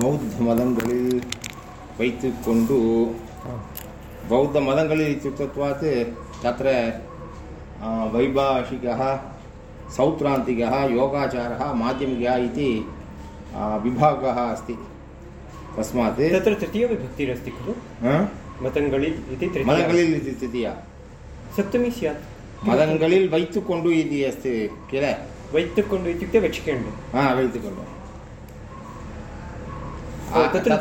பௌத்த மதங்களில் வைத்துக்கொண்டு बौद्ध मदङ्गलिः इत्युक्तत्वात् तत्र आ, वैभाषिकः सौत्रान्तिकः योगाचारः माध्यमिकः इति आ, विभागः अस्ति तस्मात् तत्र तृतीयविभक्तिरस्ति खलु आ? मतङ्गळिल् इति तृतीया मदङ्गलिल् इति तृतीया सप्तमी स्यात् मदङ्गलिल् वैतुकोण्डु इति अस्ति किल वैत्तुकोण्डु इत्युक्ते वेच्केण्डु हा वैतुकोण्डु ओ, तत्र?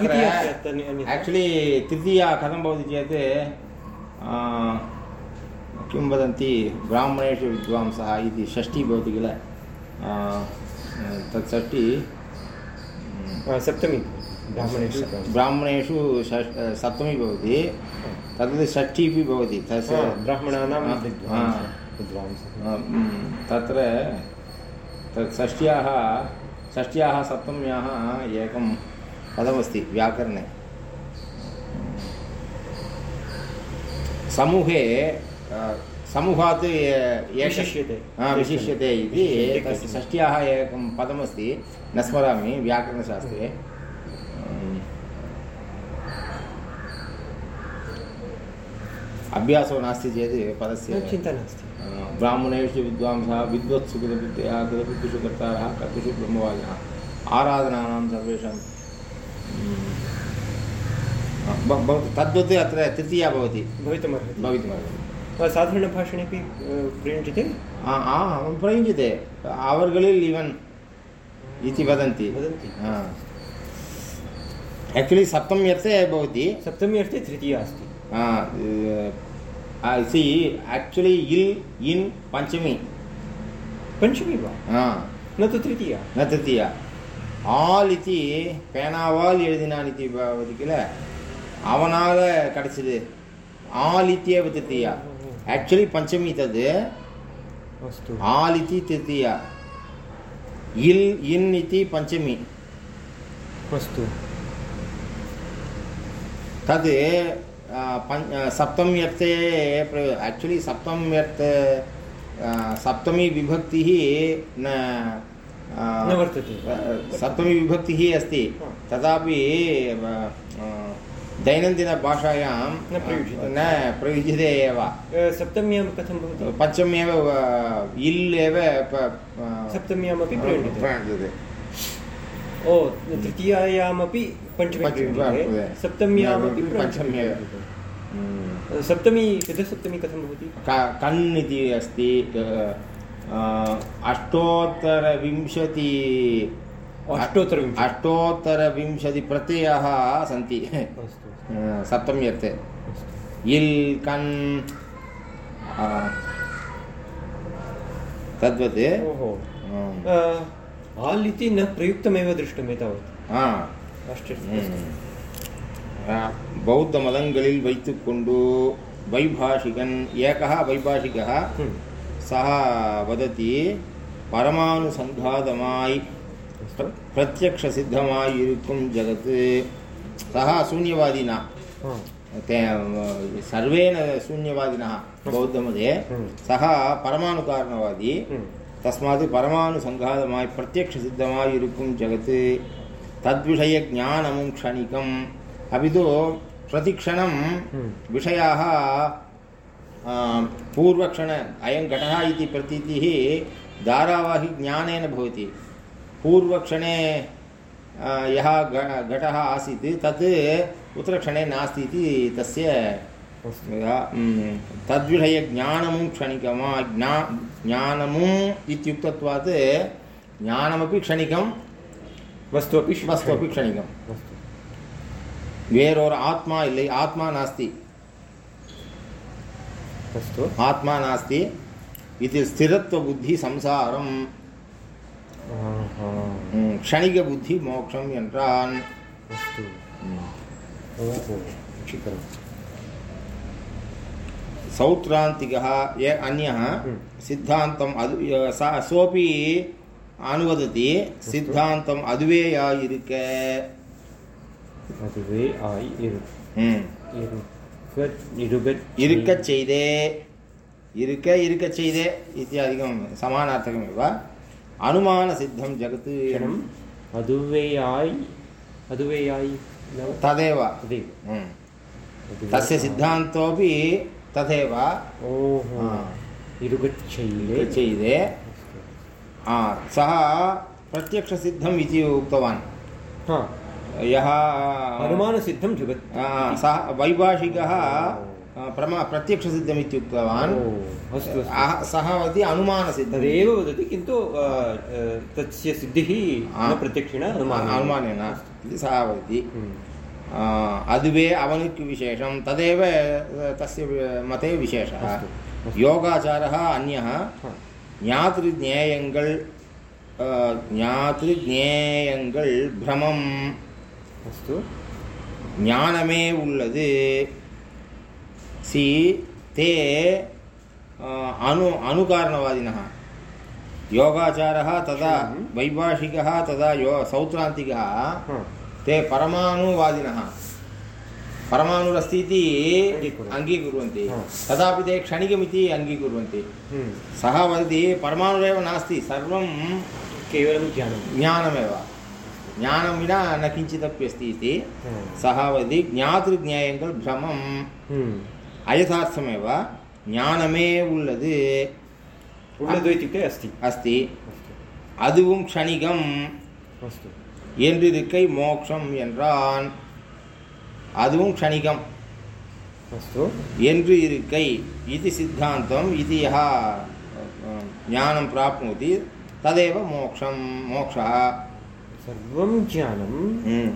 आक्चुलि तृतीया कथं भवति चेत् किं वदन्ति ब्राह्मणेषु विद्वांसः इति षष्ठी भवति किल तत् षष्ठी सप्तमी ब्राह्मणेषु ब्राह्मणेषु सप्तमी भवति तद् षष्ठीपि भवति तस्य ब्राह्मणानां तत्र तत् षष्ट्याः षष्ट्याः सप्तम्याः एकं पदमस्ति व्याकरणे। समूहे समूहात् विशिष्यते। हा, विशिष्यते इति तस्य षष्ट्याः एकं पदमस्ति न स्मरामि व्याकरणशास्त्रे। अभ्यासो नास्ति चेत् पदस्य चिन्ता नास्ति। ब्राह्मणेषु विद्वांसः विद्वत्सु कृतविद्यः कर्तारः कर्तुषु ब्रह्मवादिनः आराधनानां सर्वेषां तद्वत् अत्र तृतीया भवति। भवितुमर्हति। भवितुमर्हति। साधारणभाषणे अपि प्रयुञ्जते प्रयुञ्जते अवर्गलिल् इवन् इति वदन्ति। वदन्ति। आक्चुलि सप्तम्यर्थे भवति। सप्तम्यर्थे तृतीया अस्ति। सि आक्चुलि इल् इन् पञ्चमी पञ्चमी वा? न तु तृतीया। न तृतीया। ஆல் இத்தி பேனாவால் எழுதினான் இத்தி பவதி கில அவனால் கிடச்சிது ஆல் இத்தியேவ திருத்தியா ஆக்சுவலி பஞ்சமி தது अस्तु ஆல் இத்தி திருத்தியா இல் இன் இத்தி பஞ்சமி अस्तु तद् आ, पञ्च आ, सप्तम्यर्थे आक्चुलि सप्तम्यर्थ आ, सप्तमी विभक्तिः न आ, न वर्तते। आ, सप्तमी विभक्तिः अस्ति. तथापि दैनन्दिनभाषायां न प्रयुज्यते. न प्रयुज्यते एव। सप्तम्यां कथं भवति? पञ्चम्येव इल् एव सप्तम्यामपि प्रयुज्यते। ओ तृतीयायामपि पञ्चमी सप्तम्यामपि पञ्चम्येव. Mm. सप्तमी चतुस्सप्तमी कथं भवति? क- कन् इति अस्ति ಅಷ್ಟೋತ್ತರ ವಿಂಶತಿ ಅಷ್ಟೋತ್तर ಅಷ್ಟೋತ್ತರ ವಿಂಶತಿ ಪ್ರತ್ಯಯ सन्ति ಸಪ್ತಮ್ಯರ್ಥೆ ಇಲ್ ಕನ್ ತದ್ವತ್. आल् इति न प्रयुक्तमेव दृष्टम् एतावत् हा ಅಷ್ಟೇ ಬೌದ್ಧ ಮದಂಗಳಿಲ್ ವೈತುಕೊಂಡು ವೈಭಾಷಿಕನ್ ಏಕ ವೈಭಾಷಿಕ सः वदति பரமானுசங்காதமாய் பிரத்யக்ஷ சித்தமாய் இருக்கும் ஜகத்து. சக சூன்யவாதினா. சர்வேன சூன்யவாதினா பௌத்தமதே. சக பரமாணு காரணவாதி தஸ்மாத் பரமாணு சங்காதமாய் பிரத்யக்ஷ சித்தமாய் இருக்கும் ஜகத்து. தத்விஷய ஜானமும் க்ஷணிக்கம் அபிதோ பிரதிக்ஷணம் விஷயாக पूर्वक्षण अयं घटः इति प्रतीतिः धारावाहि ज्ञानेन भवति। पूर्वक्षणे यः घटः आसीत् तत् उत्तरक्षणे नास्ति इति तस्य तद्विषयज्ञानं क्षणिकं वा ज्ञा ज्ञानमु इत्युक्तत्वात् ज्ञानमपि क्षणिकं वस्तु अपि वस्तु अपि क्षणिकं वेरोर् आत्मा इल् आत्मा नास्ति। अस्तु आत्मा नास्ति इति स्थिरत्वबुद्धिसंसारं हम्म, क्षणिकबुद्धिमोक्षं यन्त्रान्। अस्तु। हम्म। सौत्रान्तिकः य अन्यः सिद्धान्तम् अद् सा सोपि अनुवदति सिद्धान्तम् अद्वे आयि हम्म। इरु இருக்கச் செய்தே இருக்க இருக்கச் செய்தே इत्यादिकं समानार्थकमेव अनुमानसिद्धं जगत् क्षणम् அதுவே ஆய் अदुवेयायि नाम तदेव तदेव हम्म। अदुवे- तस्य सिद्धान्तोपि तथैव ओहो हा। इरुगच्छैले चैदे आ, सः प्रत्यक्षसिद्धम् इति उक्तवान् हा यः अनुमानसिद्धं जगत् सः वैभाषिकः प्रमा प्रत्यक्षसिद्धम् इत्युक्तवान्. अस्तु सः वदति अनुमानसिद्धं तदेव वदति किन्तु तस्य सिद्धिः प्रत्यक्षेण अनुमानेन इति सः वदति. हम्म. अद्वे अवनिक् विशेषं तदेव तस्य मते विशेषः. योगाचारः अन्यः. ज्ञातृज्ञेयङ्गल् ज्ञातृज्ञेयङ्गल् भ्रमं பிரமம் अस्तु ஞானமே உள்ளது சி தே अ, अनु अनुकारणवादिनः योगाचारः तदा वैभाषिकः तदा यो सौत्रान्तिकः हा. ते परमाणुवादिनः परमाणुरस्ति इति अङ्गीकुर्वन्ति। अङ्गीकुर्वन्ति हा. तथापि ते क्षणिकमिति अङ्गीकुर्वन्ति हम्म. सः वदति परमाणुरेव नास्ति सर्वं केवलं ज्ञानं ज्ञानमेव ஞானம் வினா ந கிஞ்சிதப்பி अस्ति इति सः वदति ज्ञातृज्ञेयங்கள் भ्रमம் अयथार्थमेव ஞானமே உள்ளது. உள்ளது இத்துக்கு அஸ்தி. அஸ்தி. அதுவும் க்ஷணிகம். அஸ்து. என்றிருக்கை மோக்ஷம் என்றான். அதுவும் க்ஷணிகம். அஸ்து. என்று இருக்கை இது சித்தாந்தம். இது யா ஞானம் பிராப்னோதி. ததேவ மோக்ஷம். மோக்ஷா. सर्वं ज्ञानं हम्म।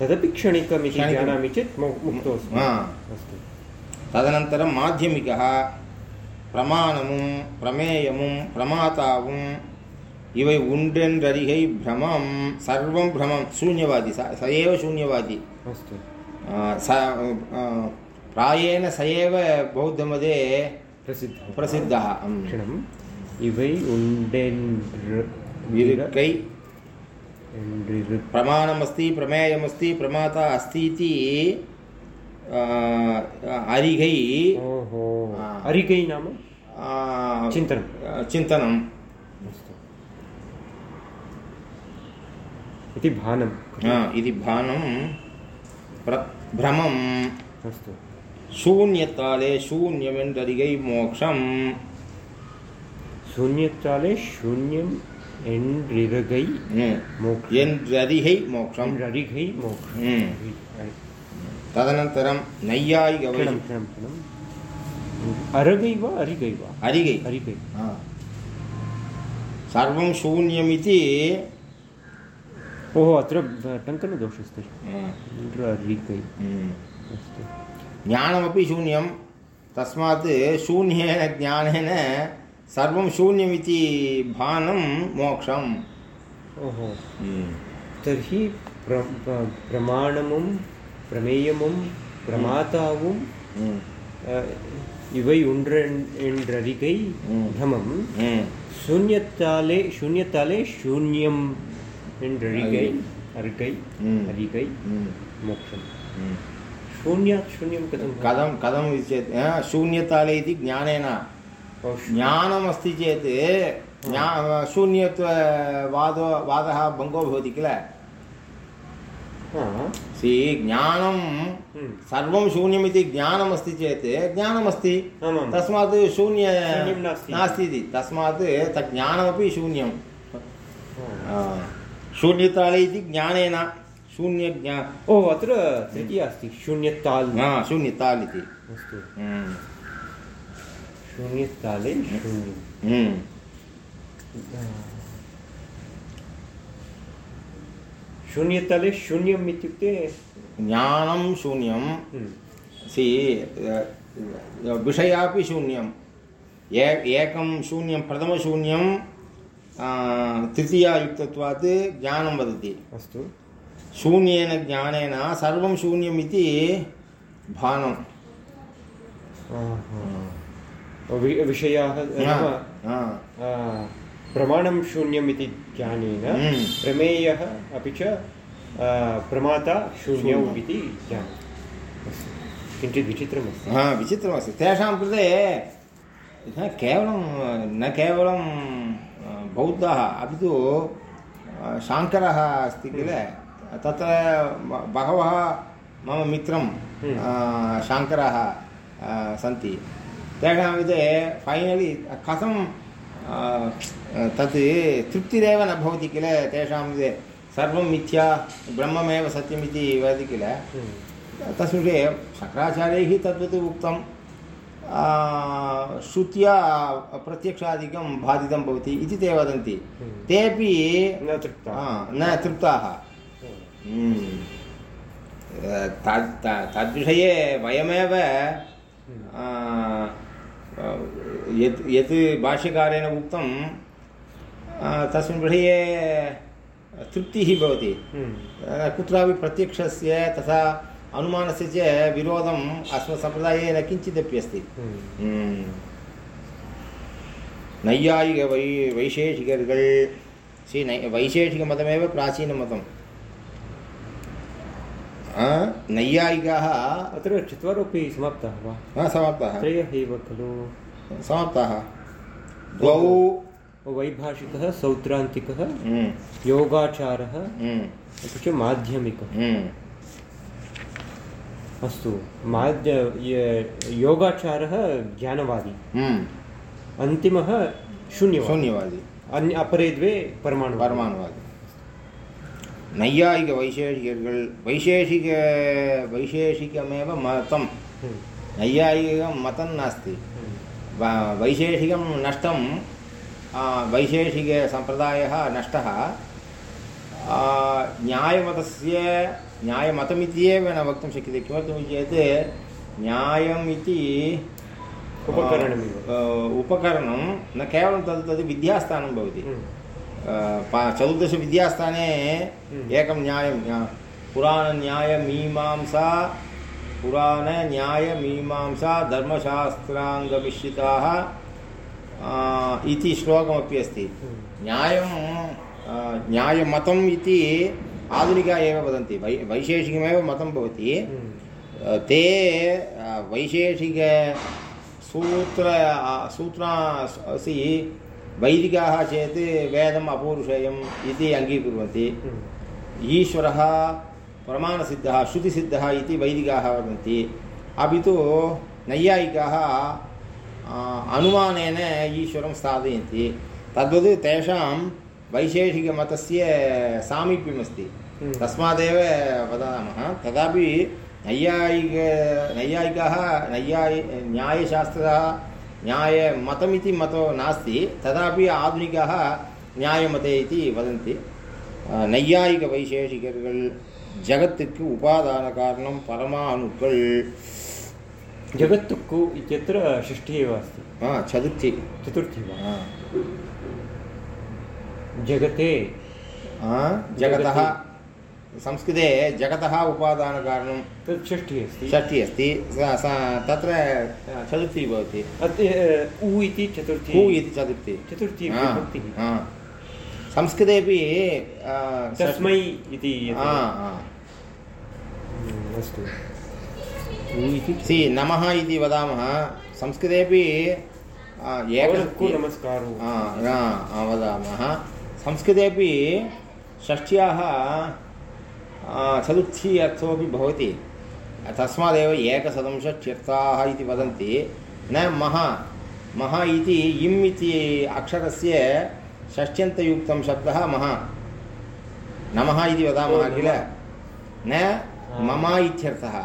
तदपि क्षणिकमिति क्षणिकं। जानामि चेत् मो- मुक्तोऽस्मि हा. अस्तु ததனந்தரம் மாத்தியமிகः பிரமாணமும் பிரமேயமும் பிரமாதாவும் இவை உண்டென்றறிகை பிரமம் சர்வம் பிரமம் சூன்யவாதி ச ச ஏவ சூன்யவாதி अस्तु आ, स आ, प्रायेण स एव बौद्धमते प्रसिद्धः प्रसिद्धः ம். क्षणम् इवै उण्डेन्द्र இருக்கை என்றிரு- प्रमाणमस्ति प्रमेयमस्ति प्रमाता अस्ति इति हा. अरिकै नाम? चिन्तनं चिन्तनम्। इति भानं इति भानं प्र भ्रमम्। अस्तु। शून्यताले शून्यमेன்றरिगै मोक्षम्। शून्यकाले शून्यम् என்றிருகை ம். மோக்ஷம் என்றறிகை मोक्षम् என்றறிகை மோக்ஷம் ம். तदनन्तरं नैयायिकवै क्षणं क्षणं क्षणम् अरगै वा अरिगै वा अरिगै अरिगै हा. सर्वं शून्यमिति ओहो अत्र ब- टङ्कनदोषस्ति हा. इन्द्र अरिगै हम्म. अस्तु ज्ञानमपि शून्यं तस्मात् शून्येन ज्ञानेन सर्वं शून्यमिति भानं मोक्षम् ओहो तर्हि प्र प्रमाणमुं പ്രമേയമും പ്രമാതാവും ഇവയുണ്ടെണ്ടറികൈ ഭ്രമം ശൂന്യത്താലെ ശൂന്യത്താലെ ശൂന്യം എണ്ടറികൈ അറികൈ അറികൈ മോക്ഷം ശൂന്യ ശൂന്യം കഥം കഥം കഥം ശൂന്യത്താലേ ഇതി ജ്ഞാനേന ज्ञानमस्ति चेत् ज्ञा शून्यत्ववादो वादः भङ्गो भवति किल? हा, सि ज्ञानं हम्म, सर्वं शून्यमिति ज्ञानमस्ति चेत् ज्ञानमस्ति। तस्मात् शून्य नास्ति। इति। तस्मात् तत् ज्ञानमपि शून्यं हा. शून्यताले इति ज्ञानेन शून्यज्ञा ओ अत्र तृतीया अस्ति शून्यताल् शून्यताल् इति। अस्तु। हम्म. शून्यताले शून्यं। हम्म. शून्यतले शून्यम् इत्युक्ते ज्ञानं शून्यं। हम्म, सि विषयापि शून्यम् ए एकं शून्यं प्रथमशून्यं तृतीयायुक्तत्वात् ज्ञानं वदति। अस्तु। शून्येन ज्ञानेन सर्वं शून्यम् इति भानं। विषयाः नाम प्रमाणं शून्यम् इति ज्ञानेन हम्म। प्रमेयः अपि च प्रमाता शून्यौ। इति अस्तु किञ्चित् विचित्रमस्ति। हा विचित्रमस्ति। तेषां कृते न केवलं न केवलं बौद्धाः अपि तु शाङ्करः अस्ति किल? तत्र बहवः मम मित्रं हम्म. आ, सन्ति। तेषां विषये फैनलि कथं तत् तृप्तिरेव न भवति किल तेषां विषये सर्वं मिथ्या ब्रह्ममेव सत्यमिति वदति किल। तस्मिन् विषये शङ्कराचार्यैः तद्वत् उक्तं श्रुत्या प्रत्यक्षादिकं बाधितं भवति इति ते वदन्ति। तेपि न तृप्ता न तृप्ताः. तद् तद्विषये वयमेव यत् यत् भाष्यकारेण उक्तं तस्मिन् विषये तृप्तिः भवति कुत्रापि प्रत्यक्षस्य तथा अनुमानस्य च विरोधम् अस्मत्सम्प्रदाये न किञ्चिदपि अस्ति नैयायिक वै वैशेषिकर्गल् श्री नै वैशेषिकमतमेव प्राचीनमतम् नैयायिकाः अत्र चत्वारोपि समाप्ताः वा? हा समाप्ताः। त्रयः एव खलु। समाप्ताः। द्वौ वैभाषिकः सौत्रान्तिकः हम्म। योगाचारः हम्म। अपि च माध्यमिकः। हम्म। अस्तु माध्य योगाचारः ज्ञानवादी। अन्तिमः शून्यवादी। शून्यवादी। अन्य अपरे द्वे परमाणु परमाणुवादी। நையாயிக வைசேஷிகர்கள் வைசேஷிக வைசேஷிகமேவ மதம் नैयायिकं मतं नास्ति। वैशेषिकं नष्टं वैशेषिकसम्प्रदायः नष्टः। न्यायमतस्य न्यायमतमित्येव न वक्तुं शक्यते। किमर्थं चेत् न्यायम् इति उपकरणम् उपकरणं न केवलं तद् तद् विद्यास्थानं भवति। चतुर्दशविद्यास्थाने। एकं न्यायं न्या- पुराणन्यायमीमांसा पुराणन्यायमीमांसा धर्मशास्त्राङ्गमिश्रिताः इति श्लोकमपि अस्ति न्यायं न्यायमतम् इति आधुनिकाः एव वदन्ति वै वैशेषिकमेव मतं भवति ते आ, वैशेषिक सूत्र सूत्रासि वैदिकाः चेत् वेदम् अपौरुषेयम् इति अङ्गीकुर्वन्ति हम्म, ईश्वरः प्रमाणसिद्धः श्रुतिसिद्धः इति वैदिकाः वदन्ति अपि तु नैयायिकाः आ, अनुमानेन ईश्वरं स्थापयन्ति तद्वत् तेषां वैशेषिकमतस्य सामीप्यमस्ति हम्म। तस्मादेव वदामः तथापि नैयायिक नैयायिकाः नैयायि न्यायशास्त्रः न्यायमतमिति मतो नास्ति तथापि आधुनिकाः न्यायमते इति वदन्ति அஹ், நையாயிக வைசேஷிகர்கள் ஜகத்துக்கு உபாதான காரணம் பரமாணுக்கள் जगत्तुक्कु इत्यत्र षष्ठी एव अस्ति ஆ, சதுர்த்தி चतुर्थी वा ஆ. जगते ஆ, ஜகதः संस्कृते जगतः उपादानकारणं तत् षष्ठी अस्ति। षष्ठी अस्ति। तत्र चतुर्थी भवति। उ इति चतुर्थी। हू इति चतुर्थी। चतुर्थी विभक्तिः. संस्कृतेपि तस्मै इति. हम्म, अस्तु। उ इति सि नमः इति वदामः। संस्कृतेपि एकलक्कु नमस्कारो। वदामः। संस्कृतेपि षष्ट्याः चतुर्थी अर्थोपि भवति। तस्मादेव एकशतं षट्यर्थाः इति वदन्ति। न मह मह इति इम् इति अक्षरस्य षष्ट्यन्तयुक्तं शब्दः मह। नमः इति वदामः किल? न मम इत्यर्थः।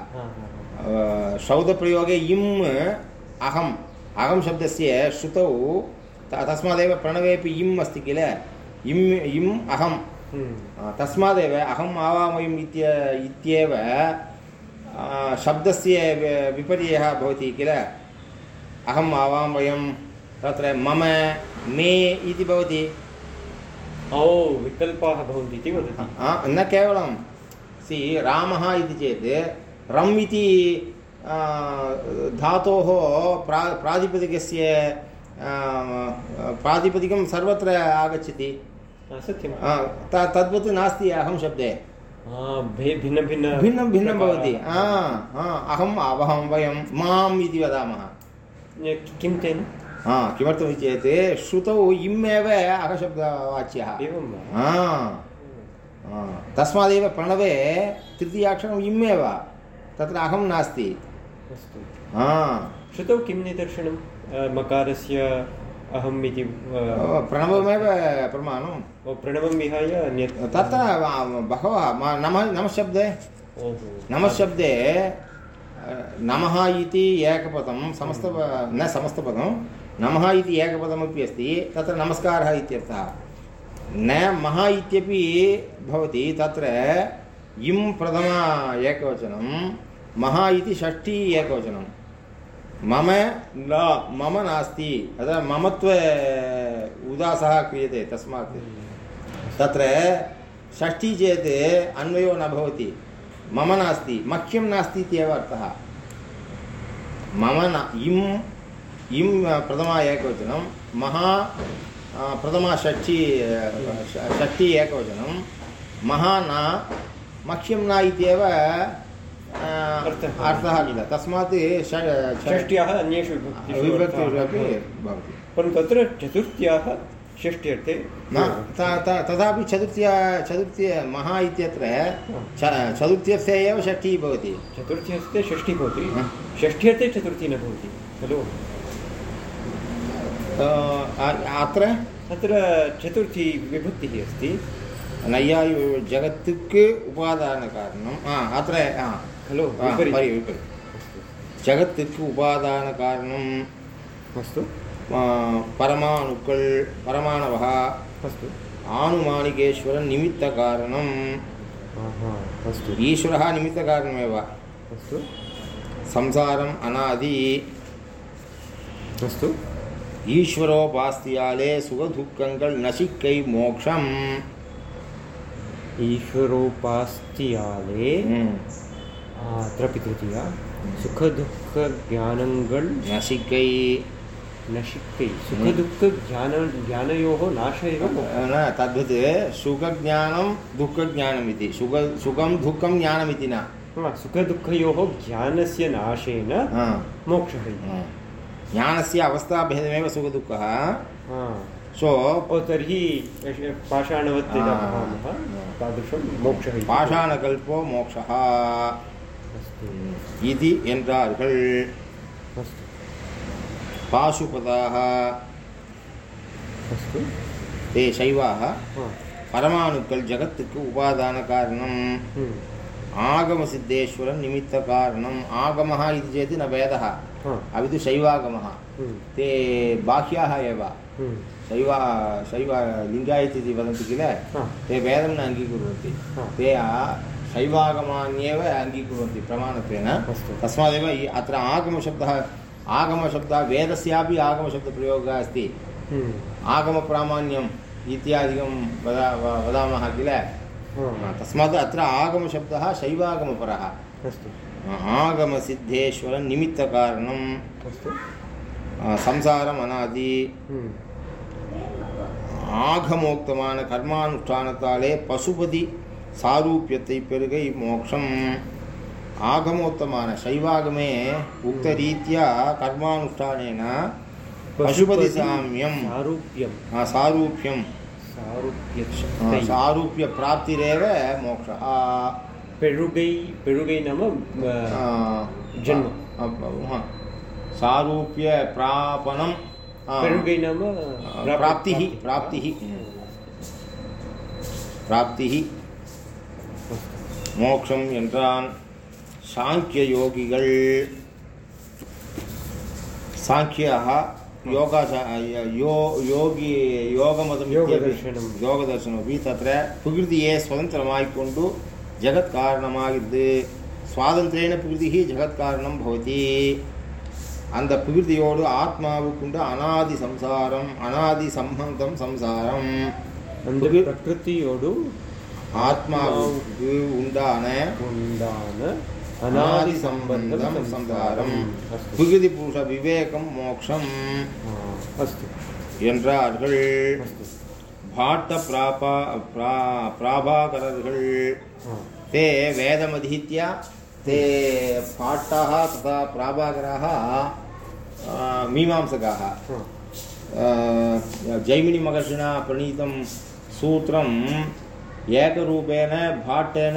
शौदप्रयोगे इम् अहम् अहं शब्दस्य श्रुतौ तस्मादेव प्रणवेपि इम् अस्ति किल? इम् इम् अहं हम्म, अ, तस्मादेव अहम् आवामयम् इत्य इत्येव शब्दस्य विपर्ययः भवति किल अहम् आवामयं तत्र मम मे इति भवति ओ विकल्पाः भवन्ति इति वदति न केवलं सि रामः इति चेत् रम् इति धातोः प्रा प्रातिपदिकस्य प्रातिपदिकं सर्वत्र आगच्छति सत्यं. तद्वत् नास्ति अहं शब्दे. भिन्न भिन्न. भिन्नं भिन्नं भवति. अहम् अवहं वयं माम् इति वदामः. किं तेन? हा किमर्थमिति चेत् श्रुतौ इम् एव अहशब्दवाच्यः. एवं वा? तस्मादेव प्रणवे तृतीयाक्षरम् इम् एव तत्र अहं नास्ति. अस्तु. हा. श्रुतौ किं निदर्शनं? मकारस्य अहम् इति प्रणवमेव प्रमाणं ओ, प्रणवं विहाय अन्यत् तत्र बहवः नमः नमःशब्दे नमःशब्दे नमः इति एकपदं समस्त न समस्तपदं नमः इति एकपदमपि अस्ति तत्र नमस्कारः इत्यर्थः। न मः इत्यपि भवति तत्र इं प्रथमा एकवचनं मः इति षष्ठी एकवचनं। मम न, मम नास्ति। अतः ममत्व उदासः क्रियते तस्मात्। तत्र षष्ठी चेत् अन्वयो न भवति। मम नास्ति, मह्यं नास्ति इत्येव अर्थः। मम न इम् इं प्रथमा एकवचनं, महा प्रथमा षष्ठी षष्ठी एकवचनं, महा न, मह्यं न इत्येव अर्थः। किल तस्मात् षष्ट्याः अन्येषु अपि भवति। परन्तु तत्र चतुर्थ्याः षष्ट्यर्थे न तथापि चतुर्थ्या चतुर्थ्य महा इत्यत्र च- चतुर्थ्यर्थे एव षष्ठी भवति। चतुर्थ्यर्थे षष्ठी भवति। हा। षष्ठ्यर्थे चतुर्थी न भवति। खलु? अत्र? तत्र चतुर्थी विभक्तिः अस्ति। नैयायि जगत्तुक् उपादानकारणम् अत्र ஹலோ ah, ஜகத்திற்கு உபாதான காரணம். அஸ்து பரமாணுக்கள் பரமாணவா அஸ்து ஆணுமாணிகேஸ்வரன் நிமித்த காரணம். अस्तु ईश्वरः निमित्तकारणमेव अस्तु संसारम् अनादि अस्तु ஈஸ்வரோபாஸ்தியாலே சுகதுக்கங்கள் நசிக்கை மோக்ஷம். ஈஸ்வரோபாஸ்தியாலே अत्रापि तृतीया सुखदुःखज्ञानङ्गल् नसिकै नशिक्ति सुखदुःखज्ञान ज्ञान नाश एव न तद्वत् सुखज्ञानं दुःखज्ञानम् इति सुख सुखं दुःखं ज्ञानमिति न। सुखदुःखयोः ज्ञानस्य नाशेन मोक्षः ज्ञानस्य अवस्थाभेदमेव सुखदुःखः। सो तर्हि पाषाणवत् तादृशं मोक्षः पाषाणकल्पो मोक्षः। மோக்ஷः अस्तु इति என்றார்கள் अस्तु पाशुपदाः अस्तु ते शैवाः हा பரமாணுக்கள் ஜகத்துக்கு உபாதான காரணம் हम्म, आगमसिद्धेश्वरं निमित्तकारणम् आगमः इति चेत् न भेदः हा अपि तु शैवागमः हम्म, ते बाह्याः एव हम्म, शैव शैव लिङ्गायत् इति वदन्ति किल हा ते भेदं न अङ्गीकुर्वन्ति हा ते आ- शैवागमान्येव अङ्गीकुर्वन्ति प्रमाणत्वेन। तस्मादेव अत्र आगमशब्दः आगमशब्दः वेदस्यापि आगमशब्दप्रयोगः अस्ति। आगमप्रामाण्यम् इत्यादिकं वदा वदामः किल? तस्मात् अत्र आगमशब्दः शैवागमपरः। आगमसिद्धेश्वरनिमित्तकारणं संसारम् अनादि आगमोक्तमान कर्मानुष्ठानकाले पशुपति சாரூபியத்தை பெருகை மோட்சம் ஆகமோத்தமான சைவாகமே உக்த ரீத்தியா கர்மானுஷ்டானேன பசுபதி சாமியம் சாரூப்யம் சாரூப்யம் சாரூப்ய பிராப்திரேவ மோக்ஷ பெருகை பெருகை நாம ஜென்ம சாரூப்ய பிராபணம் பெருகை நாம பிராப்திஹி பிராப்திஹி பிராப்திஹி மோக்ஷம் என்றான். சாங்கிய யோகிகள். சாங்கியாக योगा यो योगी योगमतं योगदर्शनं योगदर्शनमपि तत्र प्रकृतिये स्वतन्त्रमायिकोण्डु जगत्कारणमागिद् சுவாதந்திரேன பிரகிருதி ஜெகத்காரணம் பவதி. அந்த பிரகிருதியோடு ஆத்மாவுக்குண்டு அனாதி சம்சாரம் அனாதி சம்பந்தம் சம்சாரம். பிரகிருத்தியோடு ஆத்மாவுக்கு உண்டான உண்டான அனாதி அனாதி சம்பந்தம் சம்பந்தம் சம்சாரம் அஸ்து பிரகிருதி புருஷ விவேகம் மோக்ஷம் ஆ, அஸ்து என்றார்கள் அஸ்து பாட்ட பிராபா பிரா பிராபாகரர்கள் ஆ, ते वेदमधीत्य ते पाठाः तथा प्राभाकराः आ, मीमांसकाः ஆ, आ, जैमिनिमहर्षिणा प्रणीतं सूत्रं एकरूपेण भाट्टेन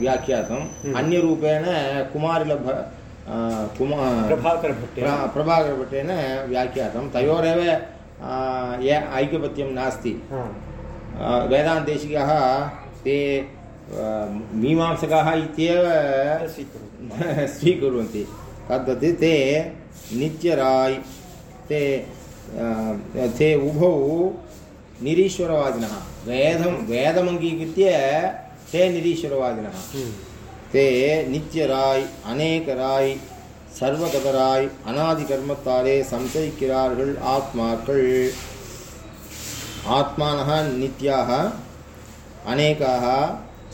व्याख्यातम्। अन्यरूपेण कुमारिलभ अ, कुमा प्रभाकरभट्टेन प्र- व्याख्यातं तयोरेव ये ऐकमत्यं नास्ति वेदान्तदेशिकाः ते मीमांसकाः इत्येव स्वीकुर्वन्ति तद्वत् ते नित्यराय् ते ते उभौ निरीश्वरवादिनः वेदं वेदमङ्गीकृत्य ते निरीश्वरवादिनः हम्म, ते நித்தியராய் அநேகராய் சர்வகதராய் அனாதி கர்மத்தாலே சம்சரிக்கிறார்கள் ஆத்மாக்கள் ஆத்மானः நித்யாः அநேகாः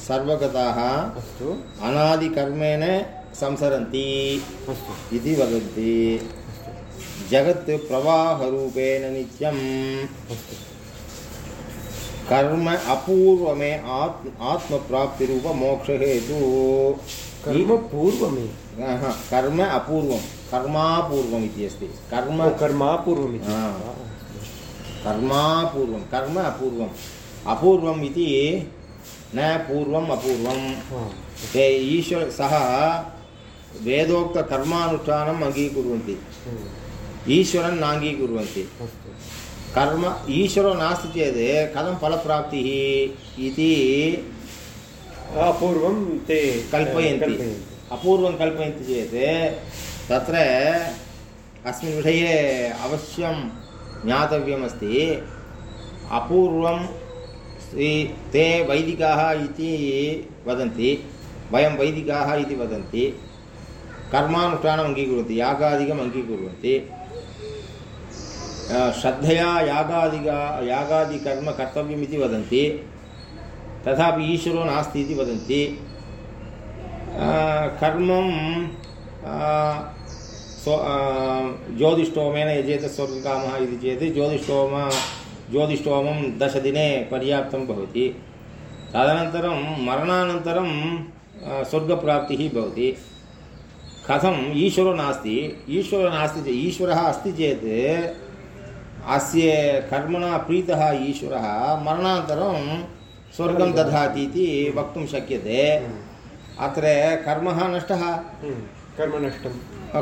सर्वगताः अस्तु अनादिकर्मेण संसरन्ति अस्तु इति वदन्ति जगत् प्रवाहरूपेण नित्यम् कर्म अपूर्वमे आत्म आत्मप्राप्तिरूप मोक्षहेतु। कर्म पूर्वमेव हा, कर्म अपूर्वं। कर्मापूर्वम् इति अस्ति। कर्म ओ, कर्मापूर्वमिति कर्मापूर्वं। कर्म अपूर्वम्। अपूर्वम् इति न पूर्वम् अपूर्वं ते ईश्वर सः वेदोक्तकर्मानुष्ठानम् अङ्गीकुर्वन्ति। हम्म, ईश्वरं नाङ्गीकुर्वन्ति। कर्म ईश्वरो नास्ति चेत् कथं फलप्राप्तिः इति अपूर्वं ते कल्पयन्ति। अपूर्वं कल्पयन्ति चेत् तत्र अस्मिन् विषये अवश्यं ज्ञातव्यमस्ति। अपूर्वं ते वैदिकाः इति वदन्ति वयं वैदिकाः इति वदन्ति कर्मानुष्ठानम् अङ्गीकुर्वन्ति यागादिकम् अङ्गीकुर्वन्ति। श्रद्धया यागादिगा यागादिकर्म कर्तव्यमिति वदन्ति। तथापि ईश्वरो नास्ति इति वदन्ति। कर्मं स्व ज्योतिष्टोमेन यजेत स्वर्गकामः इति चेत् ज्योतिष्टोम, ज्योतिष्टोमं दशदिने पर्याप्तं भवति। तदनन्तरं मरणानन्तरं स्वर्गप्राप्तिः भवति। कथम्? ईश्वरो नास्ति। ईश्वरो नास्ति चेत्, ईश्वरः अस्ति चेत् अस्य कर्मणा प्रीतः ईश्वरः मरणानन्तरं स्वर्गं ददाति इति वक्तुं शक्यते। अत्र कर्मः नष्टः? हम्म, कर्मनष्टं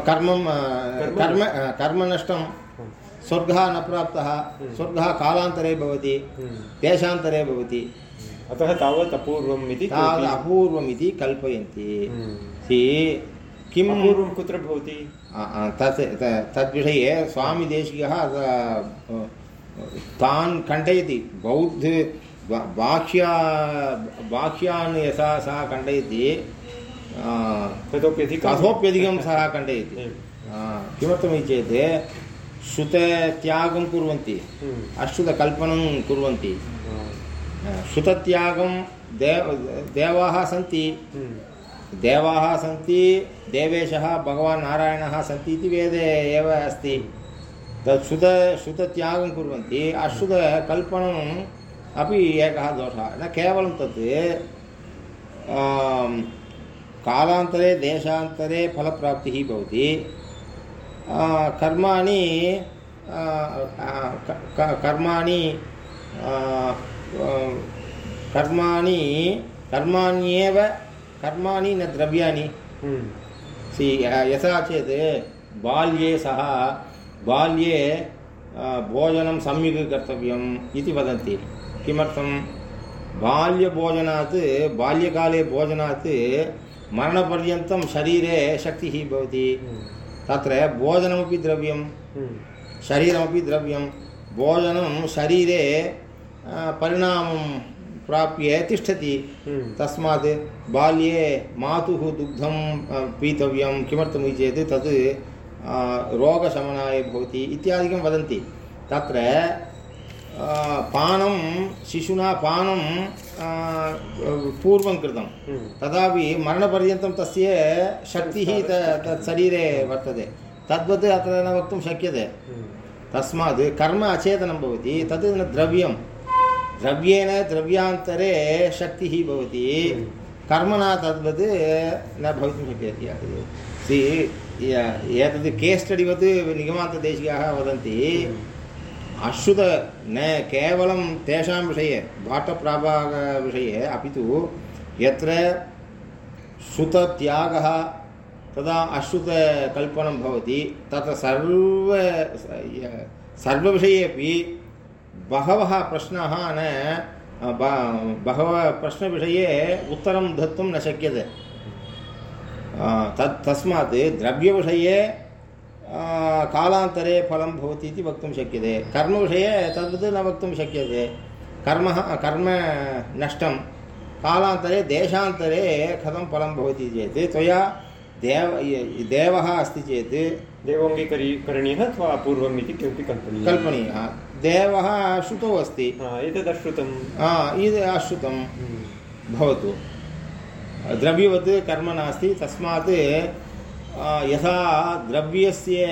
कर्मं कर्म- कर्म कर्म नष्टं हा, स्वर्गः न प्राप्तः स्वर्गः कालान्तरे भवति हम्म, देशान्तरे भवति। अतः तावत् अपूर्वम् इति तावत् कोऽपि- अपूर्वमिति कल्पयन्ति। हम्म, किम् अपूर्वं कुत्र भवति? तत् तद्विषये स्वामिदेशिकः तान् खण्डयति। बौद्ध बाह्या बाह्यान् यथा सः खण्डयति ततोप्यधिकं तथोप्यधिकं सः खण्डयति। किमर्थमिति चेत् श्रुतत्यागं कुर्वन्ति हम्म, अश्रुतकल्पनं कुर्वन्ति। श्रुतत्यागं देव देवाः सन्ति। हम्म, देवाः सन्ति, देवेशः, भगवान् नारायणः सन्ति इति वेदे एव अस्ति। तत् श्रुत श्रुतत्यागं कुर्वन्ति अश्रुतकल्पनम् अपि एकः दोषः। न केवलं तत् कालान्तरे, देशान्तरे फलप्राप्तिः भवति। कर्माणि कर्माणि कर्माणि, कर्माण्येव कर्माणि न द्रव्याणि। हम्म, सि यथा चेत् बाल्ये सः बाल्ये भोजनं सम्यक् कर्तव्यम् इति वदन्ति। किमर्थं? बाल्यभोजनात् बाल्यकाले भोजनात् मरणपर्यन्तं शरीरे शक्तिः भवति। हम्म, तत्र भोजनमपि द्रव्यं हम्म, शरीरमपि द्रव्यं। भोजनं शरीरे परिणामं प्राप्य तिष्ठति। हम्म, तस्मात् बाल्ये मातुः दुग्धं पीतव्यं किमर्थमिति चेत् तत् रोगशमनाय भवति इत्यादिकं वदन्ति। तत्र पानं शिशुना पानं पूर्वं कृतं। हम्म, तथापि मरणपर्यन्तं तस्य शक्तिः तत् शरीरे वर्तते। तद्वत् अत्र न वक्तुं शक्यते। हम्म, तस्मात् कर्म अचेतनं भवति तद् न द्रव्यं द्रव्येण द्रव्यान्तरे शक्तिः भवति। कर्मणा तद्वत् न भवितुं शक्यते सि य- केस् स्टडिवत् निगमान्तदेशिकाः वदन्ति। अश्रुत न केवलं तेषां विषये भाटप्राभागविषये अपि तु यत्र श्रुतत्यागः तदा अश्रुतकल्पनं भवति तत्र सर्व सर्वविषयेपि बहवः प्रश्नाः न बहवः प्रश्नविषये उत्तरं दातुं न शक्यते। तत्, तस्मात् द्रव्यविषये कालान्तरे फलं भवति इति वक्तुं शक्यते। कर्मविषये तद्वत् न वक्तुं शक्यते। कर्म कर्म नष्टं। कालान्तरे, देशान्तरे कथं फलं भवति चेत्, त्वया देव देवः अस्ति चेत् देवोङ्गीकरी करणीयः अथवा अपूर्वम् इति किमपि कल्पनीयः? कल्पनीयः। देवः श्रुतौ अस्ति। एतद् अश्रुतं इद् अश्रुतं हम्म। भवतु। द्रव्यवत् कर्म नास्ति तस्मात् यथा द्रव्यस्य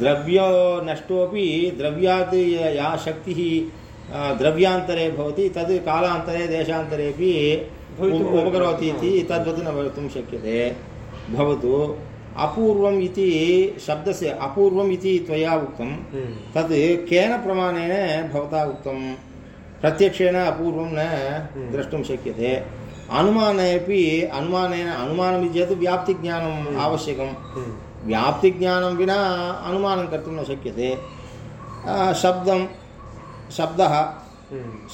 द्रव्यो नष्टोपि द्रव्यात् या शक्तिः द्रव्यान्तरे भवति तद् कालान्तरे देशान्तरेपि उपकरोति इति तद्वत् न भवितुं शक्यते भवतु अपूर्वम् इति शब्दस्य अपूर्वम् इति त्वया उक्तं हम्म। तत् केन प्रमाणेन भवता उक्तं प्रत्यक्षेण अपूर्वं न हम्म। द्रष्टुं शक्यते अनुमाने अपि अनुमानेन अनुमानमिति चेत् व्याप्तिज्ञानम् हम्म। आवश्यकं। व्याप्तिज्ञानं विना अनुमानं कर्तुं न शक्यते शब्दं शब्दः।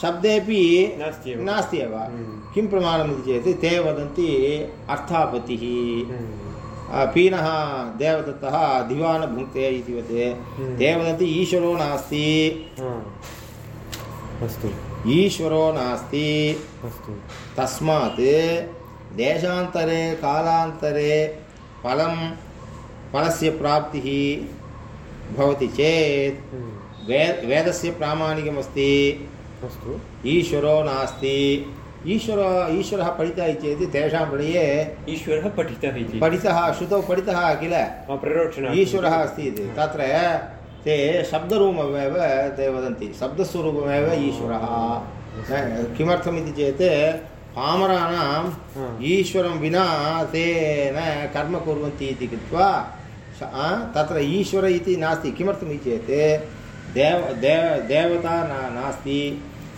शब्देपि नास्ति एव। किं प्रमाणमिति चेत् ते वदन्ति अर्थापत्तिः पीनः देवदत्तः दिवान भुङ्क्ते इति वत् ते वदन्ति ईश्वरो नास्ति। अस्तु। ईश्वरो नास्ति। अस्तु। तस्मात् देशान्तरे कालान्तरे फलं फलस्य प्राप्तिः भवति चेत्। वेद वेदस्य प्रामाणिकमस्ति। अस्तु। ईश्वरो नास्ति। ईश्वर ईश्वरः पठितः इति चेत् तेषां विषये ईश्वरः पठितः इति। पठितः श्रुतौ पठितः किल? ईश्वरः अस्ति इति। तत्र ते शब्दरूपमेव ते वदन्ति। शब्दस्वरूपमेव ईश्वरः। किमर्थमिति चेत् पामराणाम् ईश्वरं विना ते न कर्म कुर्वन्ति इति कृत्वा तत्र ईश्वर इति नास्ति। किमर्थमिति चेत् देव देव देवता न नास्ति।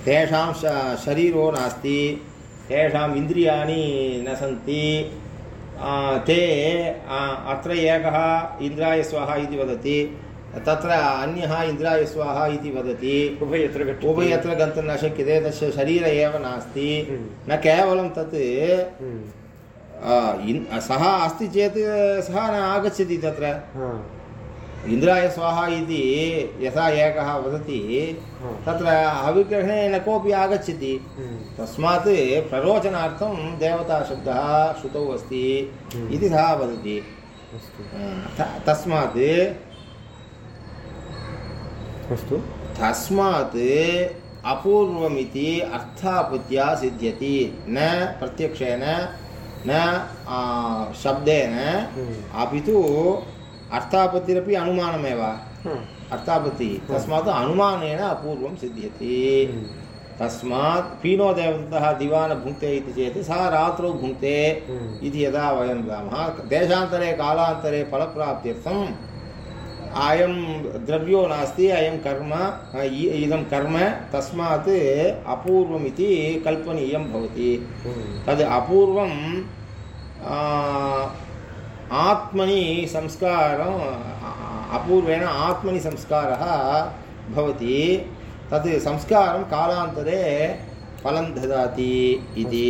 तेषां शरीरो नास्ति तेषाम् इन्द्रियाणि न सन्ति। ते अत्र एकः इन्द्राय स्वाहा इति वदति तत्र अन्यः इन्द्राय स्वाहा इति वदति। उभयत्र उभयत्र गन्तुं न शक्यते तस्य शरीर एव नास्ति। हम्म। न केवलं तत् हम्म। सः अस्ति चेत् सः न आगच्छति तत्र। इन्द्राय स्वाहा इति यथा एकः वदति तत्र अविग्रहणे न कोऽपि आगच्छति। हम्म। तस्मात् प्ररोचनार्थं देवताशब्दः श्रुतौ अस्ति इति सः वदति। तस्मात् अस्तु। तस्मात् अपूर्वमिति अर्थापत्या सिद्ध्यति। न प्रत्यक्षेन न शब्देन हम्म। अपि तु अर्थापत्तिरपि अनुमानमेव हम्म। अर्थापत्तिः तस्मात् अनुमानेन अपूर्वं सिद्ध्यति हम्म। तस्मात् पीनो देवतः दिवान भुङ्क्ते इति चेत् सः रात्रौ भुङ्क्ते इति यदा वयं वदामः देशान्तरे कालान्तरे फलप्राप्त्यर्थं अयं द्रव्यो नास्ति अयं कर्म इदं कर्म तस्मात् अपूर्वमिति कल्पनीयं भवति हम्म। तद् अपूर्वं आत्मनि संस्कारम् अपूर्वेण आत्मनि संस्कारः भवति तद् संस्कारं कालान्तरे फलं ददाति इति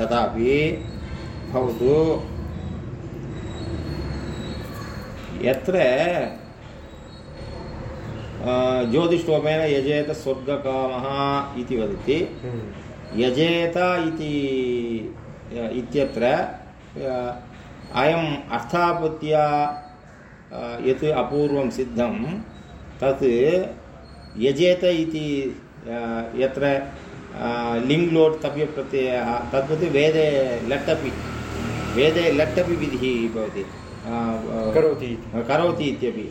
तथापि भवतु यत्र ज्योतिष्टोमेन यजेत स्वर्गकामः इति वदति हम्म। यजेत इति इत्यत्र अयम् अर्थापत्या यत् अपूर्वं सिद्धं तत् यजेत इति यत्र लिङ्ग् लोट् तव्यप्रत्ययः तद्वत् वेदे लट्टपि वेदे लट्टपि विधिः भवति करोति करोति इत्यपि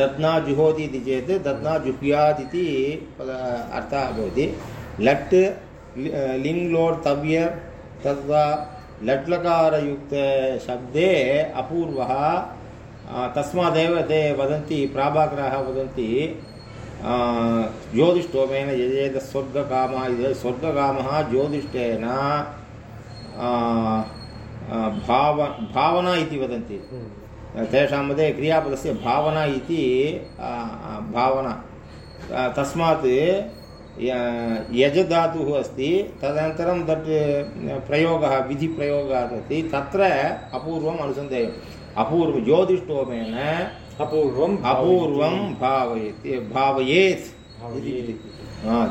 दध्ना जुहोति इति चेत् दध्ना जुह्यात् इति अर्थः भवति। लट् लिङ् लोड् तव्य तद्वा लट्लकारयुक्तशब्दे अपूर्वः तस्मादेव ते वदन्ति प्राभाकराः वदन्ति ज्योतिष्टोमेन यजेत स्वर्गकामः स्वर्गकामः ज्योतिष्ठेन भाव भावना इति वदन्ति हम्म। तेषां मध्ये क्रियापदस्य भावना इति भावना तस्मात् यजधातुः अस्ति तदनन्तरं तत् प्रयोगः विधिप्रयोगः अस्ति तत्र अपूर्वम् अनुसन्धेयम्। अपूर्वं ज्योतिष्टोमेन अपूर्वम् अपूर्वं भावयति। भावयेत्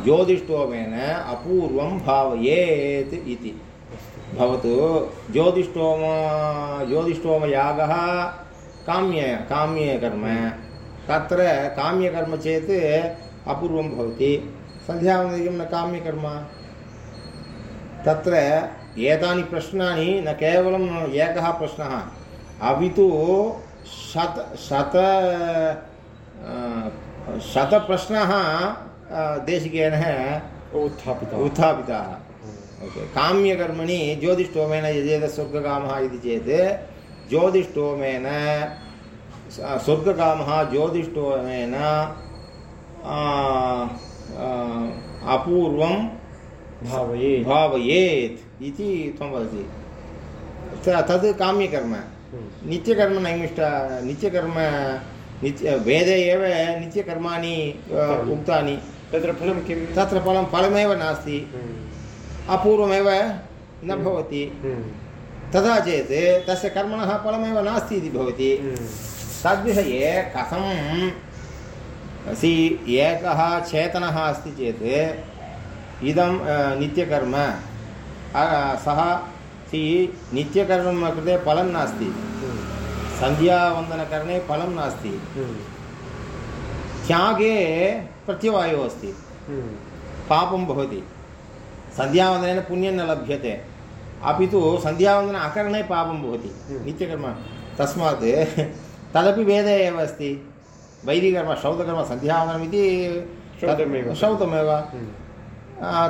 ज्योतिष्टोमेन अपूर्वं भावयेत् इति। भवतु ज्योतिष्टोम ज्योतिष्टोमयागः काम्य काम्यकर्म तत्र काम्यकर्म चेत् अपूर्वं भवति। काम्यकर्म तत्र एतानि प्रश्नानि न केवलम् एकः प्रश्नः। अपि तु शत शत शतप्रश्नाः देशिकेन उत्थापितः। उत्थापिताः। ओके। काम्यकर्मणि ज्योतिष्टोमेन यजेत स्वर्गकामः इति चेत् ज्योतिष्टोमेन स्वर्गकामः ज्योतिष्टोमेन अपूर्वं भावयेत् भावयेत् इति त्वं वदति। तद् काम्यकर्म। हम्म। नित्यकर्म नैमिष्ट नित्यकर्म नित्य वेदे एव नित्यकर्माणि उक्तानि। तत्र फलं किं तत्र फलं फलमेव नास्ति। हम्म। अपूर्वमेव न भवति। हम्म। तथा चेत् तस्य कर्मणः फलमेव नास्ति इति भवति। तद्विषये कथं सि एकः चेतनः अस्ति चेत् इदं नित्यकर्म। सः सि नित्यकर्म कृते फलं नास्ति। सन्ध्यावन्दनकरणे फलं नास्ति। त्यागे प्रत्यवायो अस्ति। पापं भवति। सन्ध्यावन्दनेन पुण्यं न लभ्यते। अपि तु सन्ध्यावन्दन अकरणे पापं भवति। नित्यकर्म। तस्मात् तदपि वेदे एव अस्ति। वैदिकर्म श्रौतकर्म सन्ध्यावनमिति श्रौतमेव श्रौतमेव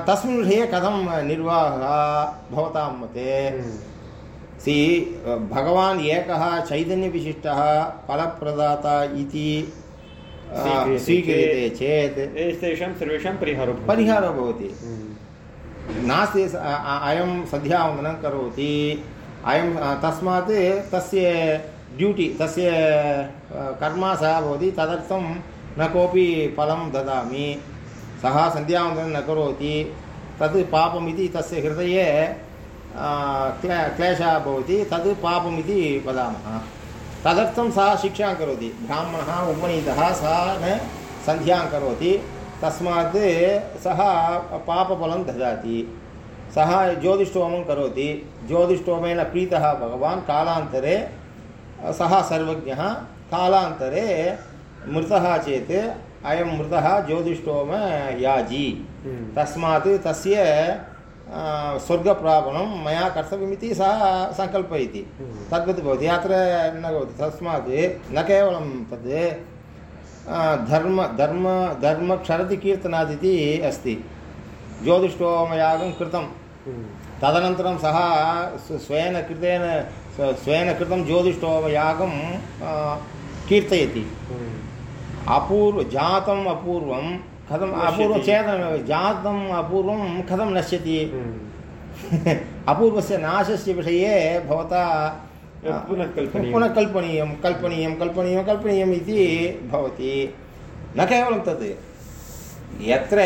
तस्मिन् विषये कथं निर्वाहः भवतां मते? सि भगवान् एकः चैतन्यविशिष्टः फलप्रदाता इति स्वीक्रियते चेत्। तेषां सर्वेषां परिहारो परिहारो भवति। नास्ति अयं सन्ध्यावन्दनं करोति। अयं तस्मात् तस्य ड्यूटि, तस्य कर्म सः भवति, तदर्थं न कोऽपि फलं ददामि। सः सन्ध्यावन्दनं न करोति, तद् पापमिति तस्य हृदये क्ले, क्लेशः भवति, तद् पापमिति वदामः। तदर्थं सः शिक्षां करोति। ब्राह्मणः उपनीतः सः न सन्ध्यां करोति। तस्मात् सः पापफलं ददाति। सः ज्योतिष्टोमं करोति। प्रीतः भगवान् कालान्तरे सः सर्वज्ञः कालान्तरे मृतः चेत् अयं मृतः ज्योतिष्टोम याजी हम्म। तस्मात् तस्य स्वर्गप्रापणं मया कर्तव्यमिति सः सङ्कल्पयति हम्म। तद्वत् भवति अत्र न भवति तस्मात् न केवलं तद् धर्म धर्म धर्मक्षरति कीर्तनादिति अस्ति ज्योतिष्टोमयागं कृतं हम्म। तदनन्तरं सः स्वेन कृतेन स्वेन कृतं ज्योतिष्टोमयागं कीर्तयति। अपूर्व जातम् अपूर्वं कथम् अपूर्वं चेतनमेव जातम् अपूर्वं कथं नश्यति? अपूर्वस्य नाशस्य विषये भवता पुनः कल्पनीयं कल्पनीयं कल्पनीयं कल्पनीयम् इति भवति। न केवलं तत्। यत्र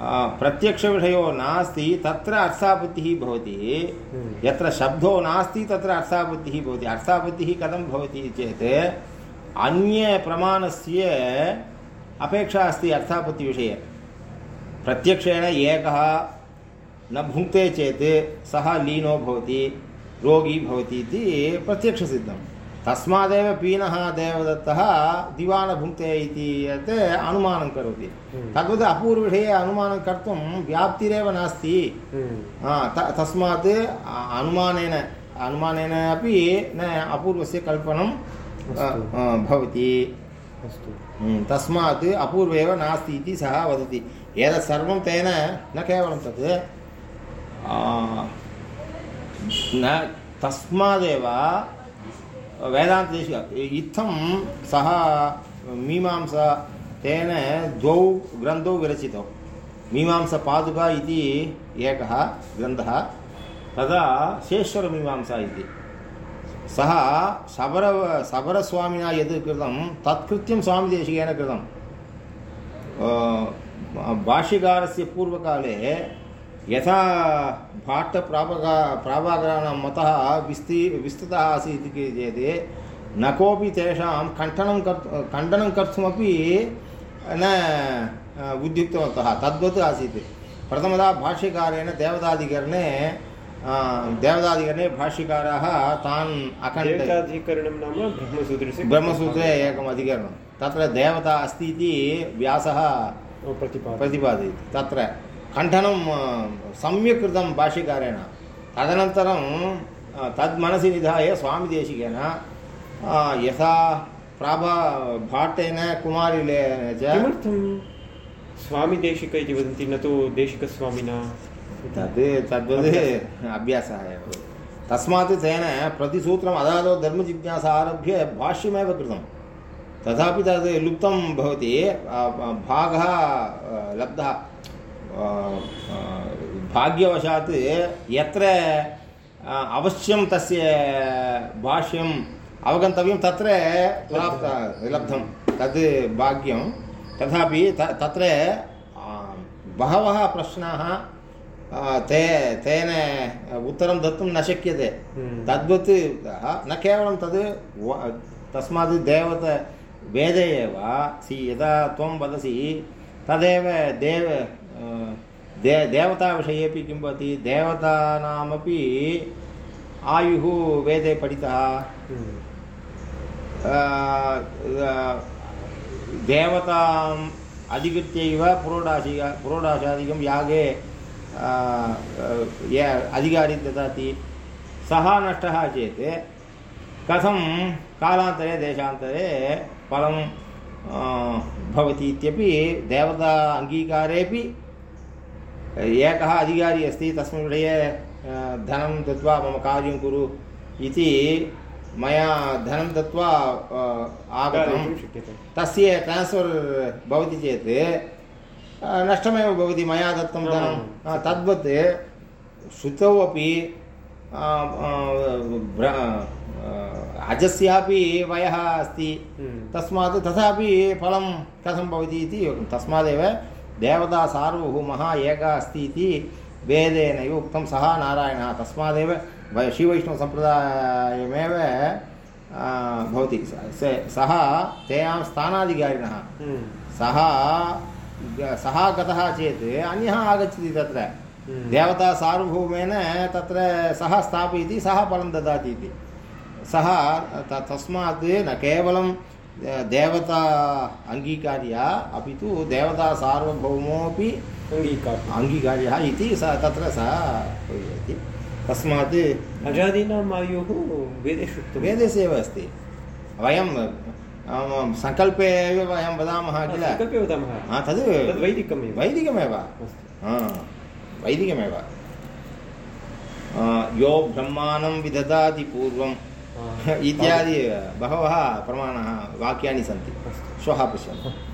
प्रत्यक्षविषयो नास्ति तत्र अर्थापत्तिः भवति। हम्म। यत्र शब्दो नास्ति तत्र अर्थापत्तिः भवति। अर्थापत्तिः कथं भवति चेत् अन्यप्रमाणस्य अपेक्षा अस्ति अर्थापत्तिविषये प्रत्यक्षेण एकः न भुङ्क्ते चेत् सः लीनो भवति रोगी भवति इति प्रत्यक्षसिद्धं तस्मादेव पीनः देवदत्तः दिवा न भुङ्क्ते इति यत् अनुमानं करोति. हम्म। तद्वत् अपूर्वविषये अनुमानं कर्तुं व्याप्तिरेव नास्ति. हम्म। तस्मात् अनुमानेन अनुमानेन अपि न अपूर्वस्य कल्पनं भवति. हम्म, तस्मात् अपूर्व एव नास्ति इति सः वदति. एतत् सर्वं तेन न केवलं तत् न तस्मादेव वेदान्तदेशिक इत्थं सः, मीमांसा तेन द्वौ ग्रन्थौ विरचितौ। मीमांसापादुका इति एकः ग्रन्थः, तदा शेश्वरमीमांसा इति। सः शबर शबरस्वामिना यद् कृतं, तत्कृत्यं स्वामिदेशिकेन कृतं। भाष्यकारस्य पूर्वकाले यथा भाट्टप्रापका प्राभाकराणां मतः विस्ति विस्तृतः आसीत् इति चेत् न कोऽपि तेषां खण्डनं कर् खण्डनं कर्तुमपि न उद्युक्तवन्तः तद्वत् आसीत्। प्रथमतः भाष्यकारेण देवताधिकरणे देवताधिकरणे भाष्यकाराः तान् अखण्ड नाम ब्रह्मसूत्रस्य ब्रह्मसूत्रे एकम् अधिकरणं। तत्र देवता अस्ति इति व्यासः प्रतिपादयति। तत्र खण्डनं सम्यक् कृतं भाष्यकारेण। तदनन्तरं तद् मनसि निधाय स्वामिदेशिकेन यथा प्राभा भाट्टेन कुमारिलेन च किमर्थं स्वामिदेशिक इति वदन्ति? न तु देशिकस्वामिना। तद् तद्वद् अभ्यासः एव। तस्मात् तेन प्रतिसूत्रम् अदादौ धर्मजिज्ञासा आरभ्य भाष्यमेव कृतं। तथापि तद् लुप्तं भवति। भागः लब्धः। भाग्यवशात् यत्र अवश्यं तस्य भाष्यम् अवगन्तव्यं तत्र प्राप्त लब्धं तद् भाग्यं तथापि त तत्र बहवः प्रश्नाः ते तेन उत्तरं दातुं न शक्यते हम्म। तद्वत् न केवलं तद् तस्मात् देवत वेदे एव सि यदा त्वं वदसि तदेव देव दे देवताविषयेपि किं भवति देवतानामपि आयुः वेदे पठितः हम्म। देवताम् अधिकृत्यैव पुरोडाशि पुरोडाशादिकं यागे ये अधिकारी ददाति सः नष्टः चेत् कथं कालान्तरे देशान्तरे फलं भवति इत्यपि देवता अङ्गीकारेपि एकः अधिकारी अस्ति तस्मिन् विषये धनं दत्वा मम कार्यं कुरु इति मया धनं दत्वा आगतं। तस्य ट्रान्स्फर् भवति चेत् नष्टमेव भवति मया दत्तं धनं। तद्वत् श्रुतौ अपि अजस्यापि वयः अस्ति। हम्म। तस्मात् तथापि फलं कथं भवति इति तस्मादेव देवता सार्वभौमः एकः अस्ति इति वेदेनैव उक्तं सः नारायणः। तस्मादेव श्रीवैष्णवसम्प्रदायमेव भवति। सः तेषां स्थानाधिकारिणः। हम्म। सः सः गतः चेत् अन्यः आगच्छति तत्र। हम्म। देवता सार्वभौमेन तत्र सः स्थापयति सः फलं ददाति इति। सः तस्मात् न केवलं देवता अङ्गीकार्या अपि तु देवता सार्वभौमोपि अङ्गीकार अङ्गीकार्यः इति सः तत्र सः भवति तस्मात् अजादीनाम् आयुः वेदेषु वेदेषु एव अस्ति। वयं सङ्कल्पे एव वयं वदामः किल? सङ्कल्पे वदामः। तद् वैदिकमेव। वैदिकमेव। वैदिकमेव। यो ब्रह्माणं विददाति पूर्वम्। इत्यादि बहवः प्रमाणाः वाक्यानि सन्ति। श्वः पश्यामः